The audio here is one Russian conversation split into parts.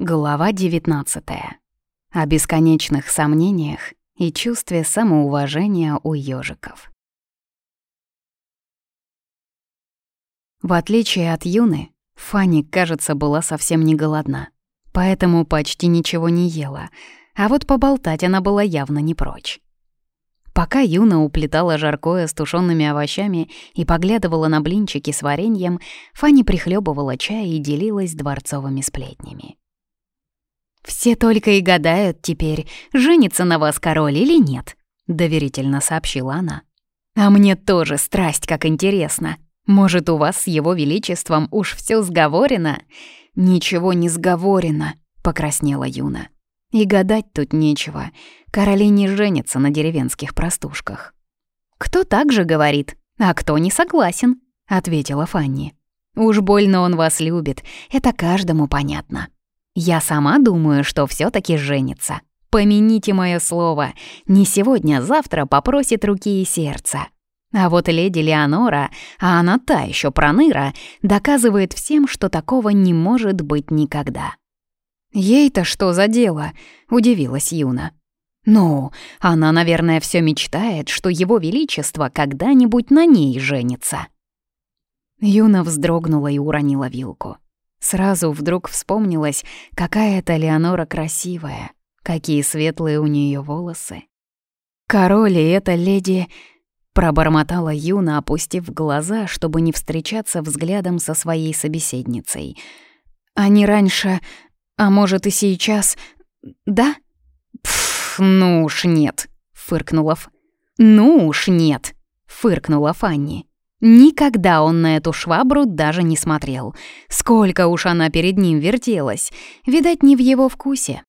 Глава 19. О бесконечных сомнениях и чувстве самоуважения у ежиков. В отличие от Юны, Фанни, кажется, была совсем не голодна, поэтому почти ничего не ела, а вот поболтать она была явно не прочь. Пока Юна уплетала жаркое с тушёными овощами и поглядывала на блинчики с вареньем, Фанни прихлебывала чай и делилась дворцовыми сплетнями. «Все только и гадают теперь, женится на вас король или нет», — доверительно сообщила она. «А мне тоже страсть как интересно. Может, у вас с его величеством уж все сговорено?» «Ничего не сговорено», — покраснела Юна. «И гадать тут нечего. Короли не женятся на деревенских простушках». «Кто так же говорит, а кто не согласен», — ответила Фанни. «Уж больно он вас любит, это каждому понятно». Я сама думаю, что все таки женится. Помяните мое слово, не сегодня, а завтра попросит руки и сердца. А вот леди Леонора, а она та еще проныра, доказывает всем, что такого не может быть никогда. «Ей-то что за дело?» — удивилась Юна. «Ну, она, наверное, все мечтает, что его величество когда-нибудь на ней женится». Юна вздрогнула и уронила вилку. Сразу вдруг вспомнилось, какая эта Леонора красивая, какие светлые у нее волосы. «Король и эта леди...» Пробормотала Юна, опустив глаза, чтобы не встречаться взглядом со своей собеседницей. «Они раньше... А может, и сейчас... Да?» «Пф, ну уж нет», — фыркнула Ф. «Ну уж нет», — фыркнула Фанни. Никогда он на эту швабру даже не смотрел. Сколько уж она перед ним вертелась. Видать, не в его вкусе.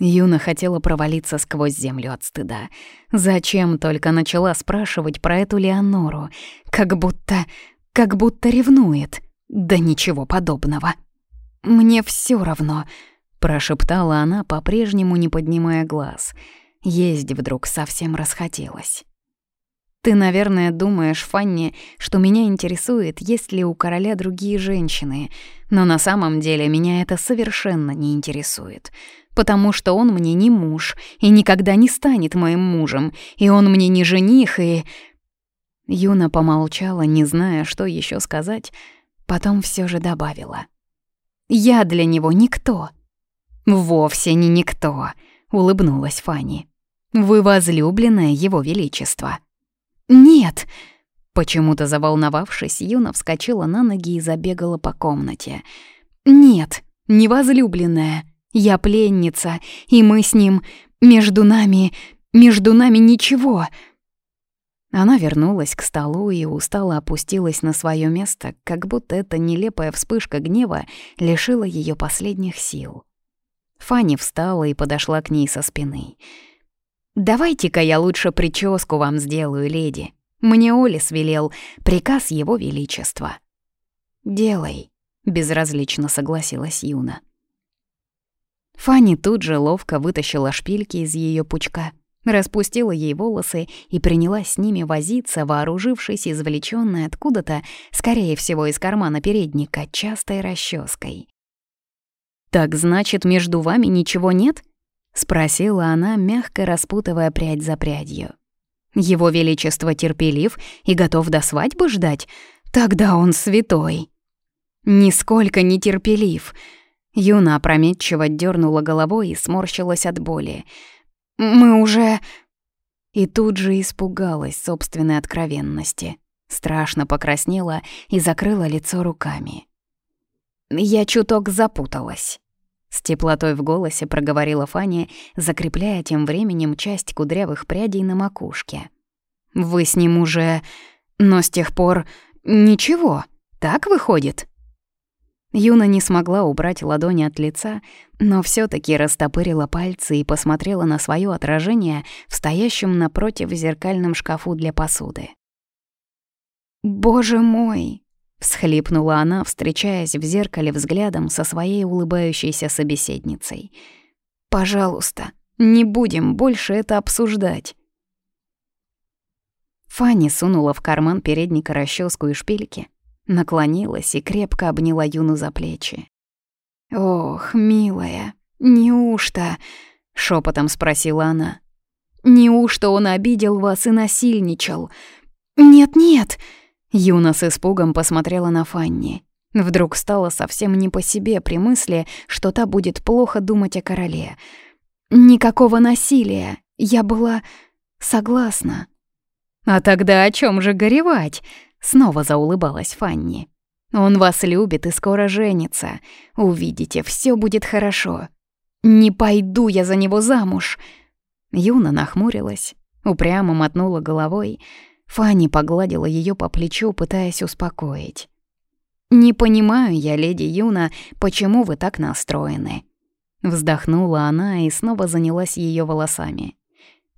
Юна хотела провалиться сквозь землю от стыда. Зачем только начала спрашивать про эту Леонору? Как будто... как будто ревнует. Да ничего подобного. «Мне все равно», — прошептала она, по-прежнему не поднимая глаз. Есть вдруг совсем расхотелось. Ты, наверное, думаешь, Фанни, что меня интересует, есть ли у короля другие женщины, но на самом деле меня это совершенно не интересует, потому что он мне не муж и никогда не станет моим мужем, и он мне не жених, и... Юна помолчала, не зная, что еще сказать, потом все же добавила. «Я для него никто». «Вовсе не никто», — улыбнулась Фанни. «Вы возлюбленное его величество». «Нет!» Почему-то заволновавшись, Юна вскочила на ноги и забегала по комнате. «Нет, невозлюбленная. Я пленница, и мы с ним... Между нами... Между нами ничего!» Она вернулась к столу и устало опустилась на свое место, как будто эта нелепая вспышка гнева лишила ее последних сил. Фанни встала и подошла к ней со спины. «Давайте-ка я лучше прическу вам сделаю, леди. Мне Олис велел, приказ его величества». «Делай», — безразлично согласилась Юна. Фанни тут же ловко вытащила шпильки из ее пучка, распустила ей волосы и принялась с ними возиться, вооружившись извлечённой откуда-то, скорее всего, из кармана передника, частой расческой. «Так значит, между вами ничего нет?» — спросила она, мягко распутывая прядь за прядью. «Его Величество терпелив и готов до свадьбы ждать? Тогда он святой». «Нисколько не терпелив». Юна опрометчиво дернула головой и сморщилась от боли. «Мы уже...» И тут же испугалась собственной откровенности. Страшно покраснела и закрыла лицо руками. Я чуток запуталась. С теплотой в голосе проговорила Фаня, закрепляя тем временем часть кудрявых прядей на макушке. «Вы с ним уже... Но с тех пор... Ничего, так выходит?» Юна не смогла убрать ладони от лица, но все таки растопырила пальцы и посмотрела на свое отражение в стоящем напротив зеркальном шкафу для посуды. «Боже мой!» Всхлипнула она, встречаясь в зеркале взглядом со своей улыбающейся собеседницей. «Пожалуйста, не будем больше это обсуждать». Фанни сунула в карман передника расческу и шпильки, наклонилась и крепко обняла Юну за плечи. «Ох, милая, неужто?» — шепотом спросила она. «Неужто он обидел вас и насильничал?» «Нет-нет!» Юна с испугом посмотрела на Фанни. Вдруг стало совсем не по себе при мысли, что та будет плохо думать о короле. «Никакого насилия. Я была согласна». «А тогда о чем же горевать?» — снова заулыбалась Фанни. «Он вас любит и скоро женится. Увидите, все будет хорошо. Не пойду я за него замуж!» Юна нахмурилась, упрямо мотнула головой. Фанни погладила ее по плечу, пытаясь успокоить. «Не понимаю я, леди Юна, почему вы так настроены?» Вздохнула она и снова занялась ее волосами.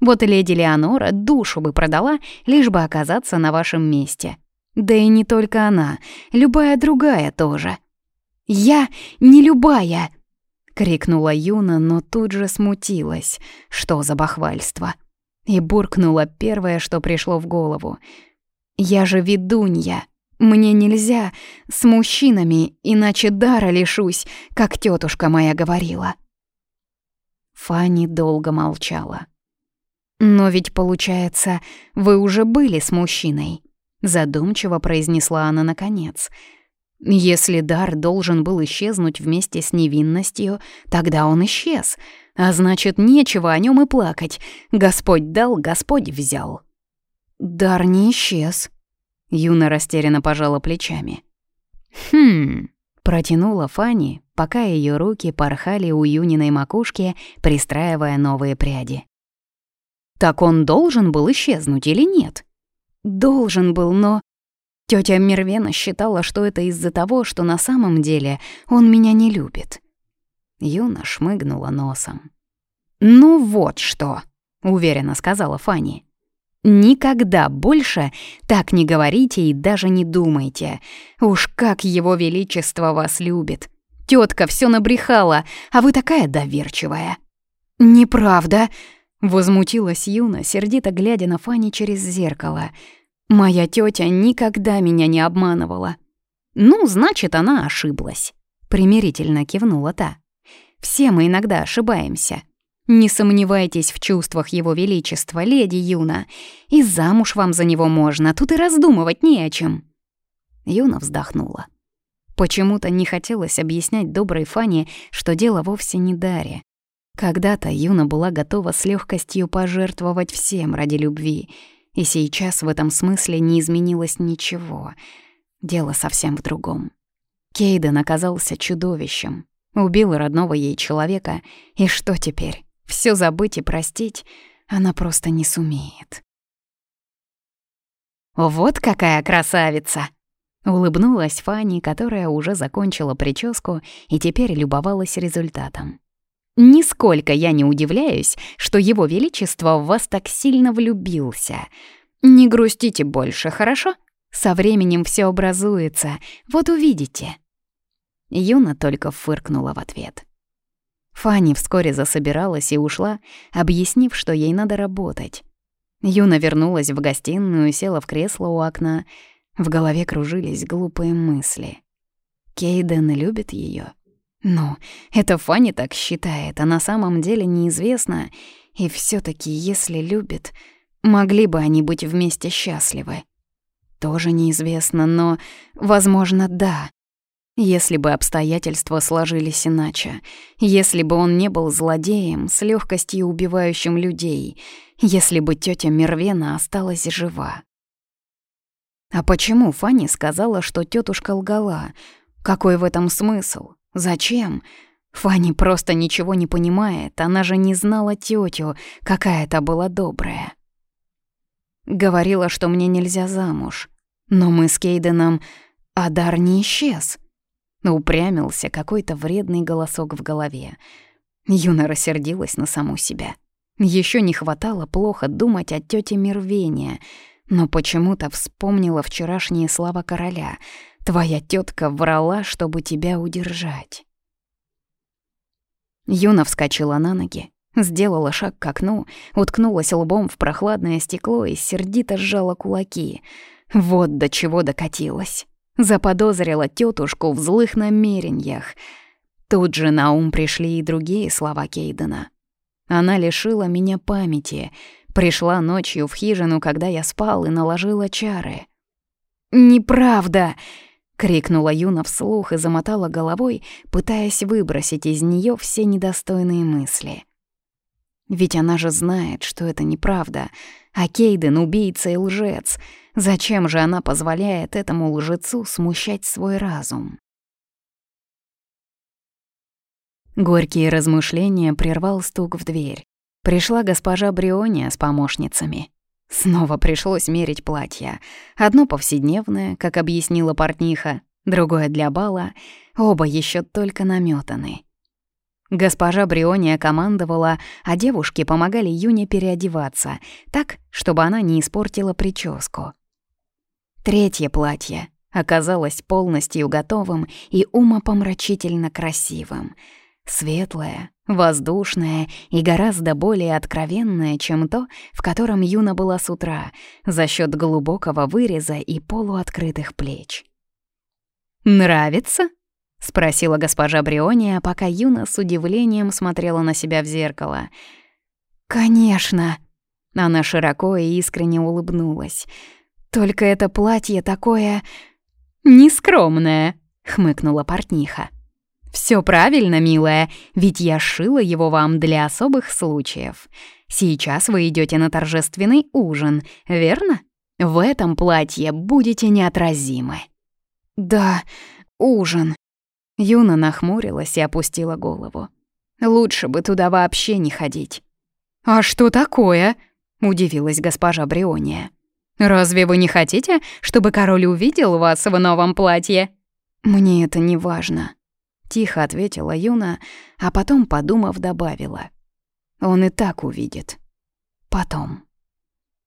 «Вот леди Леонора душу бы продала, лишь бы оказаться на вашем месте. Да и не только она, любая другая тоже». «Я не любая!» — крикнула Юна, но тут же смутилась. Что за бахвальство? И буркнула первое, что пришло в голову. «Я же ведунья!» Мне нельзя с мужчинами, иначе дара лишусь, как тетушка моя говорила. Фанни долго молчала. «Но ведь, получается, вы уже были с мужчиной», — задумчиво произнесла она наконец. «Если дар должен был исчезнуть вместе с невинностью, тогда он исчез, а значит, нечего о нем и плакать. Господь дал, Господь взял». «Дар не исчез», Юна растерянно пожала плечами. «Хм...» — протянула Фанни, пока ее руки порхали у Юниной макушки, пристраивая новые пряди. «Так он должен был исчезнуть или нет?» «Должен был, но...» Тётя Мервена считала, что это из-за того, что на самом деле он меня не любит. Юна шмыгнула носом. «Ну вот что», — уверенно сказала Фанни. Никогда больше так не говорите и даже не думайте. Уж как его величество вас любит. Тетка все набрехала, а вы такая доверчивая. Неправда, возмутилась Юна, сердито глядя на Фани через зеркало. Моя тетя никогда меня не обманывала. Ну, значит, она ошиблась, примирительно кивнула та. Все мы иногда ошибаемся. Не сомневайтесь в чувствах его величества, леди Юна. И замуж вам за него можно, тут и раздумывать не о чем». Юна вздохнула. Почему-то не хотелось объяснять доброй Фане, что дело вовсе не Даре. Когда-то Юна была готова с легкостью пожертвовать всем ради любви, и сейчас в этом смысле не изменилось ничего. Дело совсем в другом. Кейден оказался чудовищем, убил родного ей человека, и что теперь? Все забыть и простить она просто не сумеет. «Вот какая красавица!» Улыбнулась Фанни, которая уже закончила прическу и теперь любовалась результатом. «Нисколько я не удивляюсь, что его величество в вас так сильно влюбился. Не грустите больше, хорошо? Со временем все образуется, вот увидите». Юна только фыркнула в ответ. Фанни вскоре засобиралась и ушла, объяснив, что ей надо работать. Юна вернулась в гостиную села в кресло у окна. В голове кружились глупые мысли. Кейден любит ее. Ну, это Фанни так считает, а на самом деле неизвестно. И все таки если любит, могли бы они быть вместе счастливы. Тоже неизвестно, но, возможно, да. Если бы обстоятельства сложились иначе, если бы он не был злодеем, с легкостью убивающим людей, если бы тетя Мервена осталась жива. А почему Фанни сказала, что тетушка лгала? Какой в этом смысл? Зачем? Фанни просто ничего не понимает, она же не знала тетю, какая та была добрая. Говорила, что мне нельзя замуж. Но мы с Кейденом... Адар не исчез. Упрямился какой-то вредный голосок в голове. Юна рассердилась на саму себя. Еще не хватало плохо думать о тете Мервения, но почему-то вспомнила вчерашние слова короля. «Твоя тетка врала, чтобы тебя удержать». Юна вскочила на ноги, сделала шаг к окну, уткнулась лбом в прохладное стекло и сердито сжала кулаки. Вот до чего докатилась. Заподозрила тетушку в злых намерениях. Тут же на ум пришли и другие слова Кейдена. Она лишила меня памяти, пришла ночью в хижину, когда я спал, и наложила чары. «Неправда!» — крикнула Юна вслух и замотала головой, пытаясь выбросить из нее все недостойные мысли. Ведь она же знает, что это неправда, а Кейден — убийца и лжец. Зачем же она позволяет этому лжецу смущать свой разум? Горькие размышления прервал стук в дверь. Пришла госпожа Бриония с помощницами. Снова пришлось мерить платья. Одно повседневное, как объяснила портниха, другое для бала, оба еще только наметаны. Госпожа Бриония командовала, а девушки помогали Юне переодеваться, так, чтобы она не испортила прическу. Третье платье оказалось полностью готовым и умопомрачительно красивым. Светлое, воздушное и гораздо более откровенное, чем то, в котором Юна была с утра, за счет глубокого выреза и полуоткрытых плеч. «Нравится?» — спросила госпожа Бриония, пока Юна с удивлением смотрела на себя в зеркало. «Конечно!» Она широко и искренне улыбнулась. «Только это платье такое... нескромное!» — хмыкнула портниха. «Всё правильно, милая, ведь я шила его вам для особых случаев. Сейчас вы идёте на торжественный ужин, верно? В этом платье будете неотразимы». «Да, ужин», Юна нахмурилась и опустила голову. «Лучше бы туда вообще не ходить». «А что такое?» — удивилась госпожа Бриония. «Разве вы не хотите, чтобы король увидел вас в новом платье?» «Мне это не важно», — тихо ответила Юна, а потом, подумав, добавила. «Он и так увидит. Потом».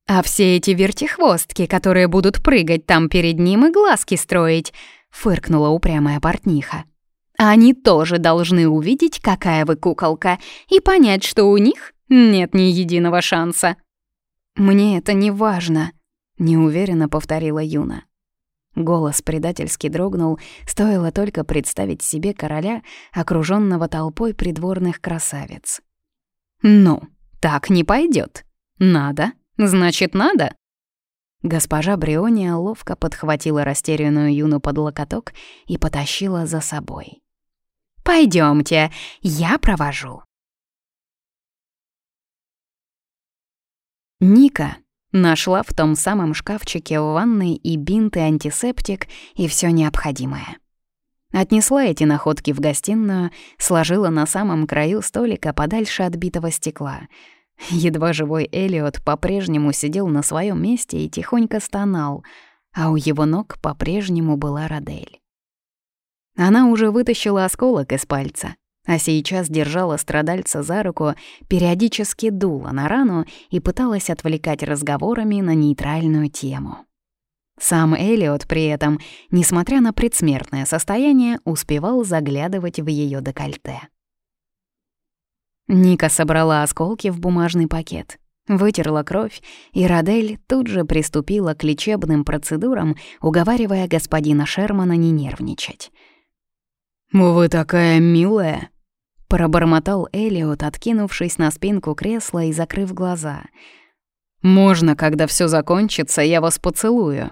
«А все эти вертихвостки, которые будут прыгать там перед ним и глазки строить», — фыркнула упрямая портниха. Они тоже должны увидеть, какая вы куколка, и понять, что у них нет ни единого шанса. «Мне это не важно», — неуверенно повторила Юна. Голос предательски дрогнул, стоило только представить себе короля, окружённого толпой придворных красавиц. «Ну, так не пойдёт. Надо, значит, надо». Госпожа Бриония ловко подхватила растерянную Юну под локоток и потащила за собой. Пойдемте, я провожу. Ника нашла в том самом шкафчике в ванной и бинт, и антисептик, и все необходимое. Отнесла эти находки в гостиную, сложила на самом краю столика подальше от битого стекла. Едва живой Элиот по-прежнему сидел на своем месте и тихонько стонал, а у его ног по-прежнему была Родель. Она уже вытащила осколок из пальца, а сейчас держала страдальца за руку, периодически дула на рану и пыталась отвлекать разговорами на нейтральную тему. Сам Элиот при этом, несмотря на предсмертное состояние, успевал заглядывать в ее декольте. Ника собрала осколки в бумажный пакет, вытерла кровь, и Радель тут же приступила к лечебным процедурам, уговаривая господина Шермана не нервничать — «Вы такая милая!» — пробормотал Элиот, откинувшись на спинку кресла и закрыв глаза. «Можно, когда все закончится, я вас поцелую?»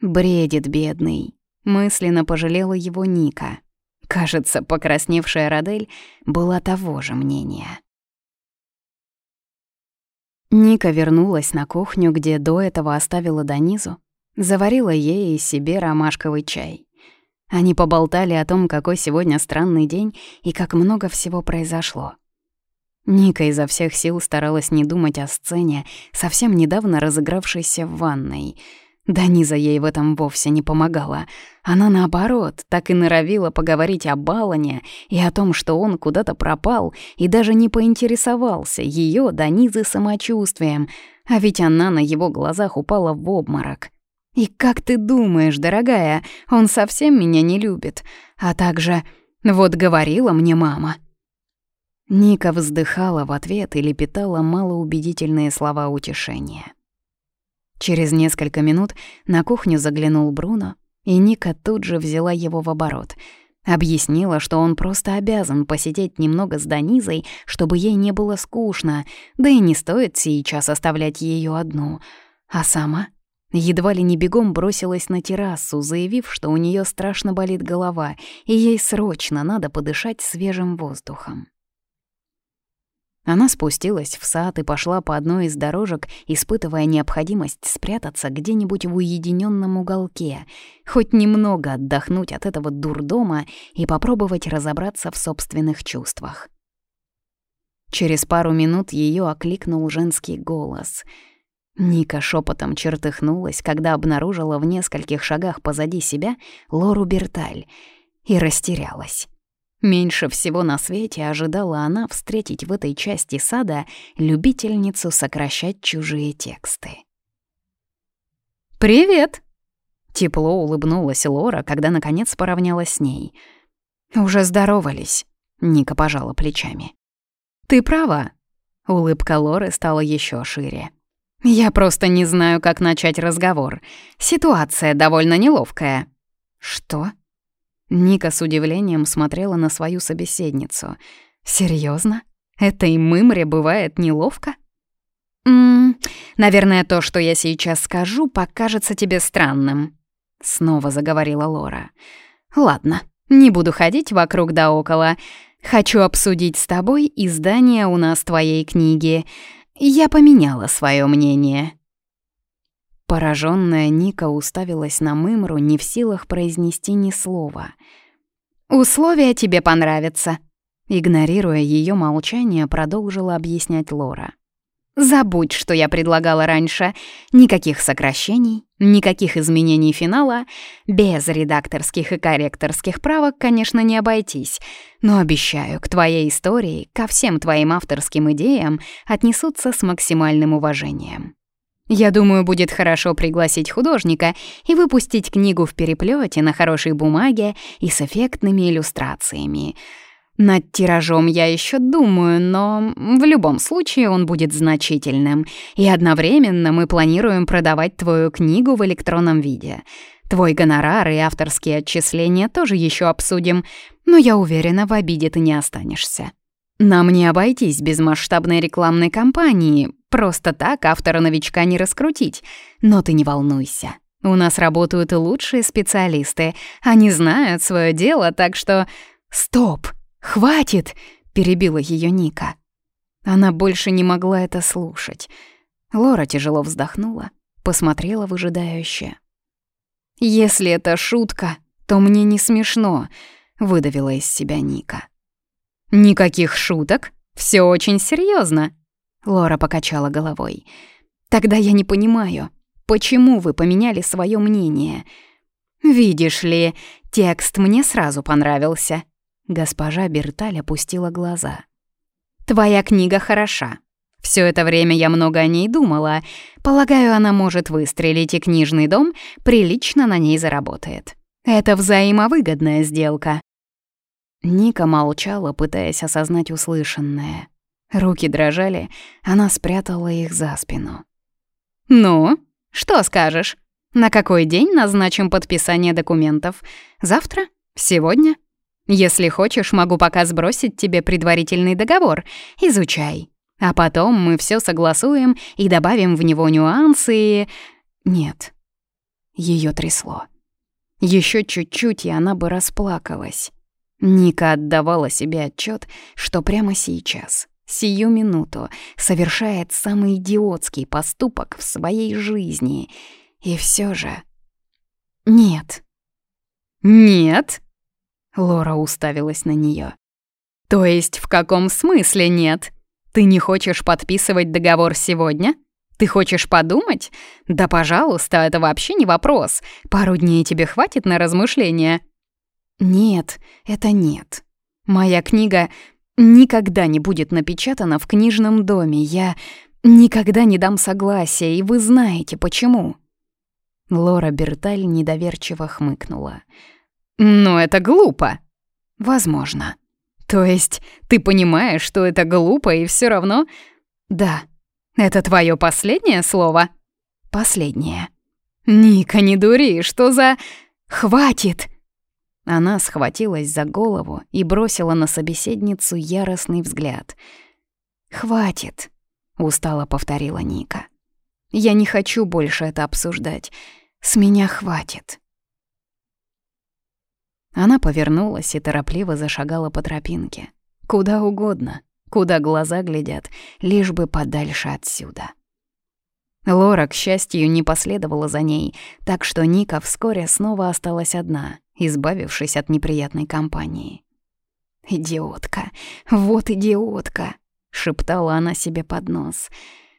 Бредит бедный. Мысленно пожалела его Ника. Кажется, покрасневшая Родель была того же мнения. Ника вернулась на кухню, где до этого оставила Данизу, заварила ей и себе ромашковый чай. Они поболтали о том, какой сегодня странный день и как много всего произошло. Ника изо всех сил старалась не думать о сцене, совсем недавно разыгравшейся в ванной. Да Низа ей в этом вовсе не помогала. Она, наоборот, так и норовила поговорить о Балане и о том, что он куда-то пропал, и даже не поинтересовался ее, Данизы, самочувствием, а ведь она на его глазах упала в обморок. И как ты думаешь, дорогая, он совсем меня не любит. А также, вот говорила мне мама. Ника вздыхала в ответ и лепетала малоубедительные слова утешения. Через несколько минут на кухню заглянул Бруно, и Ника тут же взяла его в оборот. Объяснила, что он просто обязан посидеть немного с Данизой, чтобы ей не было скучно, да и не стоит сейчас оставлять ее одну. А сама едва ли не бегом бросилась на террасу, заявив, что у нее страшно болит голова, и ей срочно надо подышать свежим воздухом. Она спустилась в сад и пошла по одной из дорожек, испытывая необходимость спрятаться где-нибудь в уединенном уголке, хоть немного отдохнуть от этого дурдома и попробовать разобраться в собственных чувствах. Через пару минут ее окликнул женский голос. Ника шепотом чертыхнулась, когда обнаружила в нескольких шагах позади себя Лору Берталь, и растерялась. Меньше всего на свете ожидала она встретить в этой части сада любительницу сокращать чужие тексты. «Привет!» Тепло улыбнулась Лора, когда наконец поравнялась с ней. «Уже здоровались», — Ника пожала плечами. «Ты права». Улыбка Лоры стала еще шире. «Я просто не знаю, как начать разговор. Ситуация довольно неловкая». «Что?» Ника с удивлением смотрела на свою собеседницу. «Серьёзно? Этой мымре бывает неловко?» «Ммм, наверное, то, что я сейчас скажу, покажется тебе странным», — снова заговорила Лора. «Ладно, не буду ходить вокруг да около. Хочу обсудить с тобой издание у нас твоей книги. Я поменяла свое мнение». Пораженная Ника уставилась на Мымру, не в силах произнести ни слова. «Условия тебе понравятся», — игнорируя ее молчание, продолжила объяснять Лора. «Забудь, что я предлагала раньше. Никаких сокращений, никаких изменений финала. Без редакторских и корректорских правок, конечно, не обойтись. Но обещаю, к твоей истории, ко всем твоим авторским идеям отнесутся с максимальным уважением. Я думаю, будет хорошо пригласить художника и выпустить книгу в переплете на хорошей бумаге и с эффектными иллюстрациями. Над тиражом я еще думаю, но в любом случае он будет значительным, и одновременно мы планируем продавать твою книгу в электронном виде. Твой гонорар и авторские отчисления тоже еще обсудим, но я уверена, в обиде ты не останешься. Нам не обойтись без масштабной рекламной кампании, Просто так автора-новичка не раскрутить. Но ты не волнуйся. У нас работают и лучшие специалисты. Они знают свое дело, так что... «Стоп! Хватит!» — перебила ее Ника. Она больше не могла это слушать. Лора тяжело вздохнула, посмотрела выжидающе. «Если это шутка, то мне не смешно», — выдавила из себя Ника. «Никаких шуток, все очень серьезно, Лора покачала головой. «Тогда я не понимаю, почему вы поменяли свое мнение? Видишь ли, текст мне сразу понравился». Госпожа Берталь опустила глаза. «Твоя книга хороша. Все это время я много о ней думала. Полагаю, она может выстрелить, и книжный дом прилично на ней заработает. Это взаимовыгодная сделка». Ника молчала, пытаясь осознать услышанное. Руки дрожали, она спрятала их за спину. «Ну, что скажешь? На какой день назначим подписание документов? Завтра? Сегодня? Если хочешь, могу пока сбросить тебе предварительный договор. Изучай. А потом мы все согласуем и добавим в него нюансы Нет. Ее трясло. Еще чуть-чуть, и она бы расплакалась. Ника отдавала себе отчет, что прямо сейчас сию минуту совершает самый идиотский поступок в своей жизни. И все же... Нет. Нет? Лора уставилась на нее. То есть в каком смысле нет? Ты не хочешь подписывать договор сегодня? Ты хочешь подумать? Да, пожалуйста, это вообще не вопрос. Пару дней тебе хватит на размышления. Нет, это нет. Моя книга никогда не будет напечатано в книжном доме. Я никогда не дам согласия, и вы знаете почему». Лора Берталь недоверчиво хмыкнула. «Но это глупо». «Возможно». «То есть ты понимаешь, что это глупо, и все равно...» «Да». «Это твое последнее слово?» «Последнее». «Ника, не дури, что за...» «Хватит!» Она схватилась за голову и бросила на собеседницу яростный взгляд. «Хватит», — устало повторила Ника. «Я не хочу больше это обсуждать. С меня хватит». Она повернулась и торопливо зашагала по тропинке. Куда угодно, куда глаза глядят, лишь бы подальше отсюда. Лора, к счастью, не последовала за ней, так что Ника вскоре снова осталась одна, избавившись от неприятной компании. «Идиотка! Вот идиотка!» — шептала она себе под нос.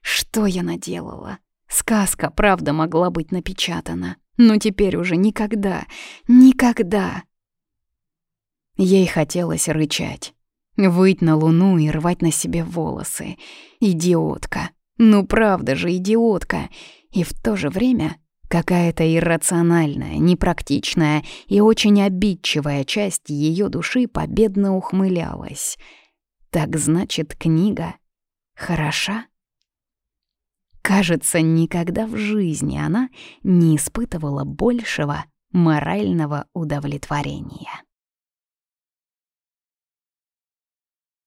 «Что я наделала? Сказка, правда, могла быть напечатана, но теперь уже никогда, никогда!» Ей хотелось рычать, выть на луну и рвать на себе волосы. «Идиотка!» Ну правда же, идиотка. И в то же время какая-то иррациональная, непрактичная и очень обидчивая часть ее души победно ухмылялась. Так значит, книга хороша? Кажется, никогда в жизни она не испытывала большего морального удовлетворения.